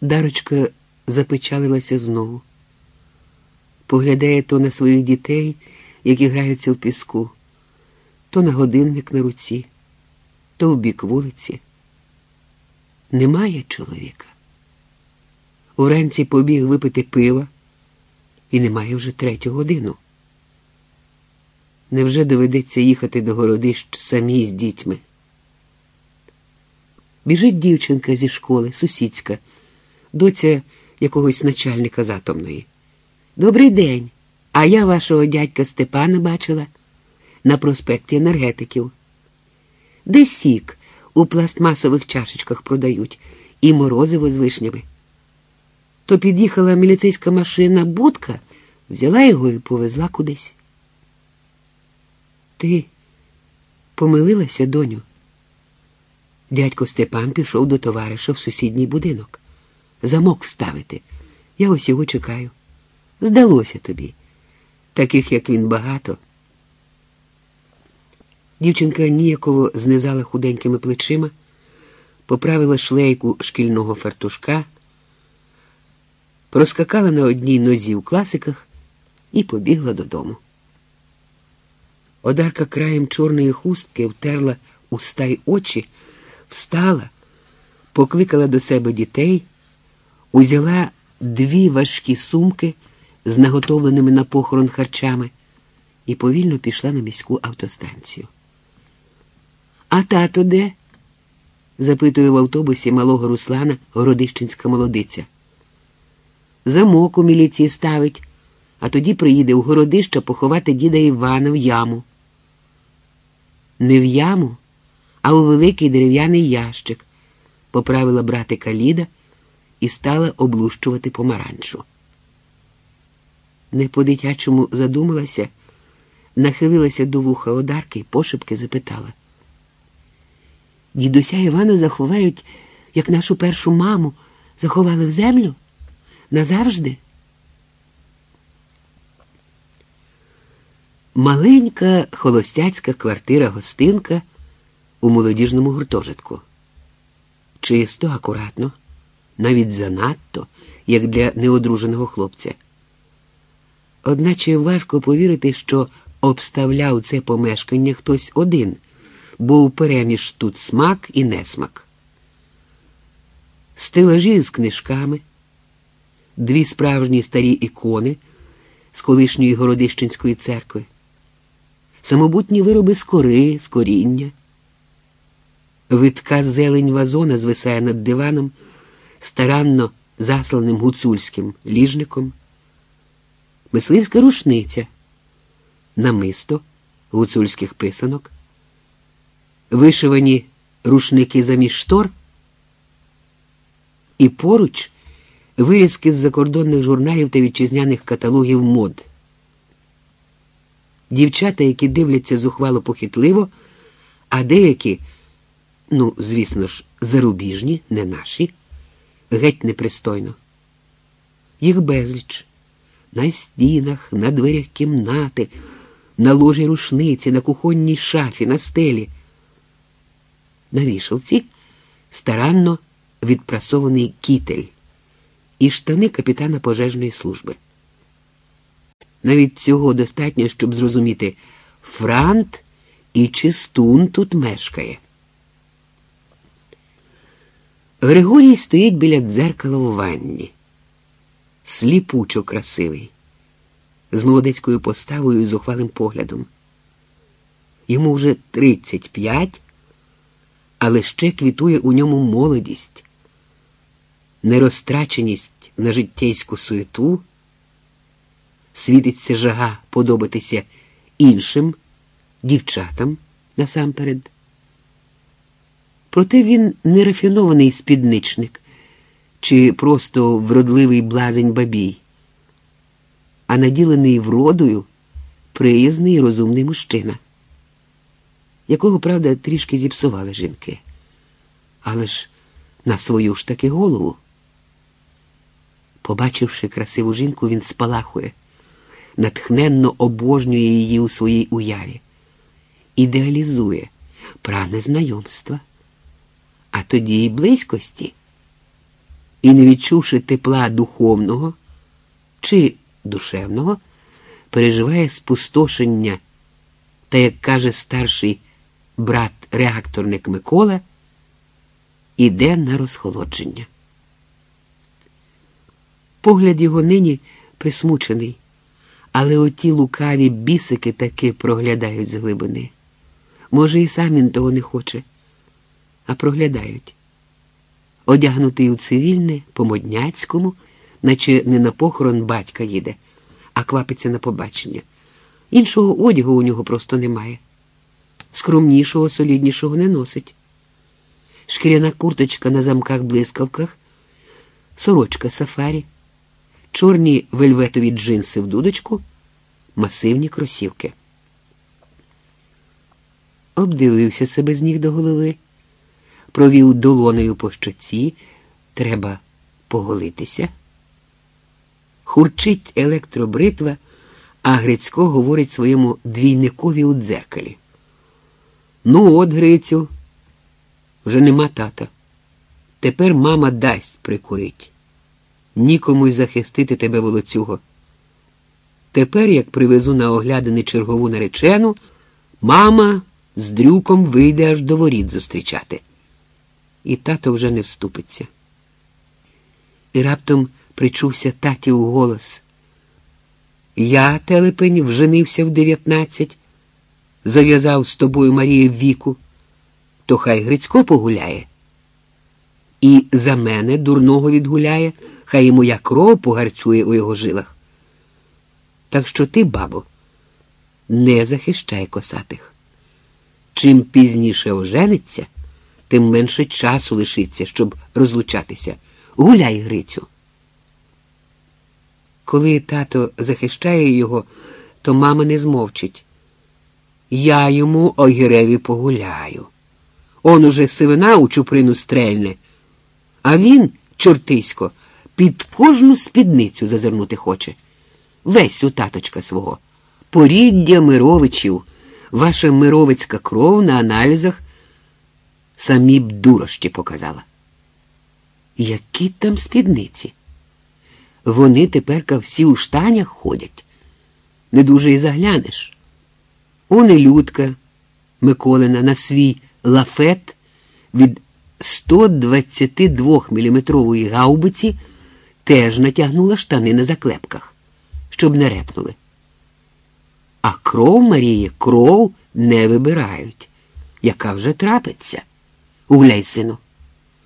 Дарочка запечалилася знову, поглядає то на своїх дітей, які граються в піску, то на годинник на руці, то в бік вулиці. Немає чоловіка. Уранці побіг випити пива і немає вже третю годину. Невже доведеться їхати до городищ самій з дітьми? Біжить дівчинка зі школи, сусідська, доця якогось начальника з атомної. Добрий день. А я вашого дядька Степана бачила на проспекті енергетиків. Де сік у пластмасових чашечках продають і морозиво з вишнями. То під'їхала міліцейська машина будка, взяла його і повезла кудись. Ти помилилася, доню? Дядько Степан пішов до товариша в сусідній будинок. Замок вставити. Я ось його чекаю. Здалося тобі. Таких, як він, багато. Дівчинка ніяково знизала худенькими плечима, поправила шлейку шкільного фартушка, проскакала на одній нозі в класиках і побігла додому. Одарка краєм чорної хустки втерла уста й очі, встала, покликала до себе дітей, узяла дві важкі сумки з наготовленими на похорон харчами і повільно пішла на міську автостанцію. А тато де? запитує в автобусі малого Руслана городищенська молодиця. Замок у міліції ставить, а тоді приїде в городища поховати діда Івана в яму. Не в яму, а у великий дерев'яний ящик, поправила братика Ліда і стала облущувати помаранчу. Не по-дитячому задумалася, нахилилася до вуха одарки і пошепки запитала. Дідуся Івана заховають, як нашу першу маму, заховали в землю? Назавжди? Маленька холостяцька квартира-гостинка у молодіжному гуртожитку. Чисто, акуратно, навіть занадто, як для неодруженого хлопця. Одначе важко повірити, що обставляв це помешкання хтось один, бо переміж тут смак і несмак. Стелажі з книжками, дві справжні старі ікони з колишньої Городищенської церкви, самобутні вироби з кори, з коріння. Витка зелень вазона звисає над диваном, старанно засланим гуцульським ліжником, мисливська рушниця, намисто гуцульських писанок, вишивані рушники заміж штор, і поруч вирізки з закордонних журналів та вітчизняних каталогів мод. Дівчата, які дивляться зухвало похитливо, а деякі ну, звісно ж, зарубіжні, не наші, геть непристойно. Їх безліч на стінах, на дверях кімнати, на ложі рушниці, на кухонній шафі, на стелі. На вішалці старанно відпрасований кітель і штани капітана пожежної служби. Навіть цього достатньо, щоб зрозуміти, Франт і чистун тут мешкає. Григорій стоїть біля дзеркала в ванні, сліпучо красивий, з молодецькою поставою і зухвалим поглядом. Йому вже 35, але ще квітує у ньому молодість, нерозтраченість на життєйську суету, світиться жага подобатися іншим дівчатам насамперед. Проте він не рафінований спідничник чи просто вродливий блазень бабій, а наділений вродою приязний і розумний мужчина, якого, правда, трішки зіпсували жінки, але ж на свою ж таки голову. Побачивши красиву жінку, він спалахує, натхненно обожнює її у своїй уяві, ідеалізує, прагне знайомства а тоді й близькості. і, не відчувши тепла духовного чи душевного, переживає спустошення та, як каже старший брат реакторник Микола, іде на розхолодження. Погляд його нині присмучений, але оті лукаві бісики таки проглядають з глибини. Може, і сам він того не хоче, а проглядають. Одягнутий у цивільне, по модняцькому, наче не на похорон батька їде, а квапиться на побачення. Іншого одягу у нього просто немає. Скромнішого, соліднішого не носить. Шкіряна курточка на замках блискавках, сорочка сафарі, чорні вельветові джинси в дудочку, масивні кросівки. Обдивився себе з ніг до голови, провів долонею по щоці. Треба поголитися. Хурчить електробритва, а Грицько говорить своєму двійникові у дзеркалі. Ну, от, Грицю, вже нема тата. Тепер мама дасть прикурить. Нікому й захистити тебе, волоцюго. Тепер, як привезу на оглядини чергову наречену, мама з дрюком вийде аж до воріт зустрічати. І тато вже не вступиться. І раптом причувся таті у голос. Я, телепень, вженився в дев'ятнадцять, зав'язав з тобою Марія віку, то хай Грицько погуляє. І за мене дурного відгуляє, хай і моя кров погарцює у його жилах. Так що ти, бабо, не захищай косатих. Чим пізніше ожениться, тим менше часу лишиться, щоб розлучатися. Гуляй, Грицю. Коли тато захищає його, то мама не змовчить. Я йому огіреві погуляю. Он уже сивина у чуприну стрельне, а він, чортисько, під кожну спідницю зазирнути хоче. Весь у таточка свого. Поріддя Мировичів, ваша мировицька кров на аналізах самі б дурощі показала. Які там спідниці? Вони теперка всі у штанях ходять. Не дуже і заглянеш. Он і Людка Миколина на свій лафет від 122-мм гаубиці теж натягнула штани на заклепках, щоб не репнули. А кров Марії кров не вибирають, яка вже трапиться. Гуляй, сину,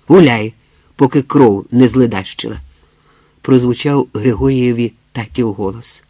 гуляй, поки кров не зледащила, прозвучав Григорієві татів голос.